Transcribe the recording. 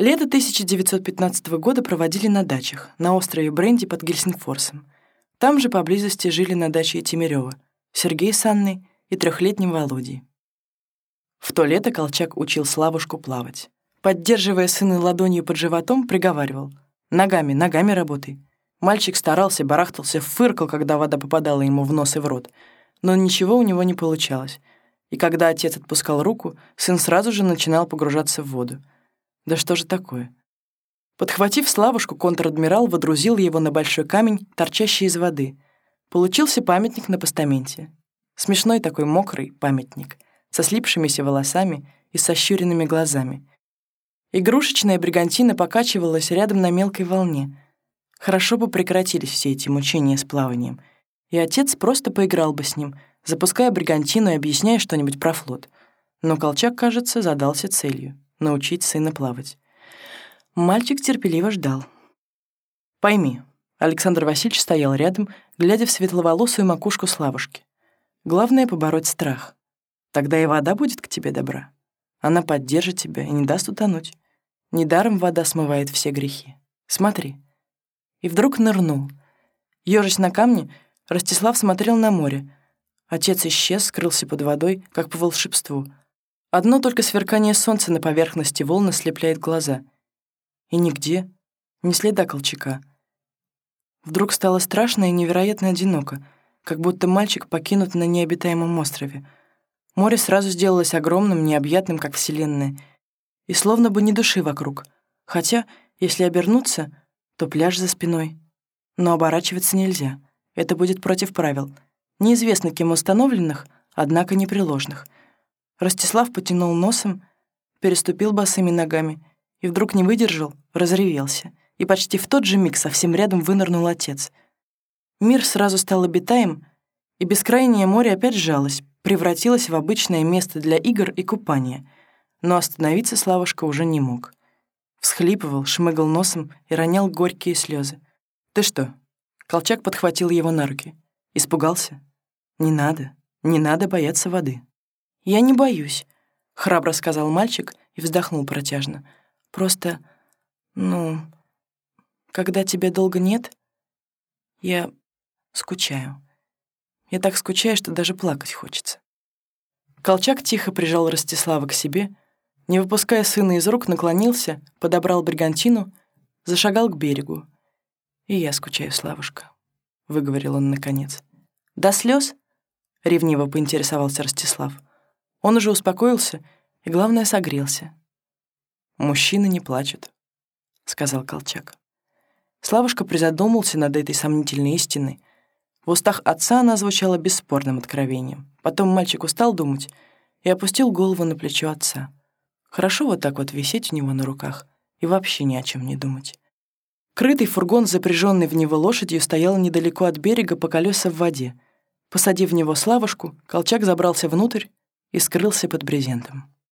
Лето 1915 года проводили на дачах, на острове Бренди под Гельсингфорсом. Там же поблизости жили на даче Тимирёва, Сергей с Анной и трехлетним Володей. В то лето Колчак учил Славушку плавать. Поддерживая сына ладонью под животом, приговаривал «Ногами, ногами работай». Мальчик старался, барахтался, фыркал, когда вода попадала ему в нос и в рот, но ничего у него не получалось. И когда отец отпускал руку, сын сразу же начинал погружаться в воду. Да что же такое? Подхватив Славушку, контр-адмирал водрузил его на большой камень, торчащий из воды. Получился памятник на постаменте. Смешной такой мокрый памятник, со слипшимися волосами и сощуренными глазами. Игрушечная бригантина покачивалась рядом на мелкой волне. Хорошо бы прекратились все эти мучения с плаванием. И отец просто поиграл бы с ним, запуская бригантину и объясняя что-нибудь про флот. Но Колчак, кажется, задался целью научить сына плавать. Мальчик терпеливо ждал. «Пойми», — Александр Васильевич стоял рядом, глядя в светловолосую макушку Славушки. «Главное — побороть страх. Тогда и вода будет к тебе добра. Она поддержит тебя и не даст утонуть. Недаром вода смывает все грехи. Смотри». И вдруг нырнул. Ёжись на камне, Ростислав смотрел на море. Отец исчез, скрылся под водой, как по волшебству — Одно только сверкание солнца на поверхности волны слепляет глаза. И нигде, ни следа Колчака. Вдруг стало страшно и невероятно одиноко, как будто мальчик покинут на необитаемом острове. Море сразу сделалось огромным, необъятным, как Вселенная, и словно бы ни души вокруг. Хотя, если обернуться, то пляж за спиной. Но оборачиваться нельзя. Это будет против правил. Неизвестно кем установленных, однако непреложных — Ростислав потянул носом, переступил босыми ногами и вдруг не выдержал, разревелся. И почти в тот же миг совсем рядом вынырнул отец. Мир сразу стал обитаем, и бескрайнее море опять сжалось, превратилось в обычное место для игр и купания. Но остановиться Славушка уже не мог. Всхлипывал, шмыгал носом и ронял горькие слезы. «Ты что?» Колчак подхватил его на руки. Испугался? «Не надо, не надо бояться воды». «Я не боюсь», — храбро сказал мальчик и вздохнул протяжно. «Просто, ну, когда тебя долго нет, я скучаю. Я так скучаю, что даже плакать хочется». Колчак тихо прижал Ростислава к себе, не выпуская сына из рук, наклонился, подобрал бригантину, зашагал к берегу. «И я скучаю, Славушка», — выговорил он наконец. «До слез? ревниво поинтересовался Ростислав. Он уже успокоился и, главное, согрелся. «Мужчины не плачут», — сказал Колчак. Славушка призадумался над этой сомнительной истиной. В устах отца она звучала бесспорным откровением. Потом мальчик устал думать и опустил голову на плечо отца. Хорошо вот так вот висеть у него на руках и вообще ни о чем не думать. Крытый фургон, запряженный в него лошадью, стоял недалеко от берега по колеса в воде. Посадив в него Славушку, Колчак забрался внутрь и скрылся под брезентом.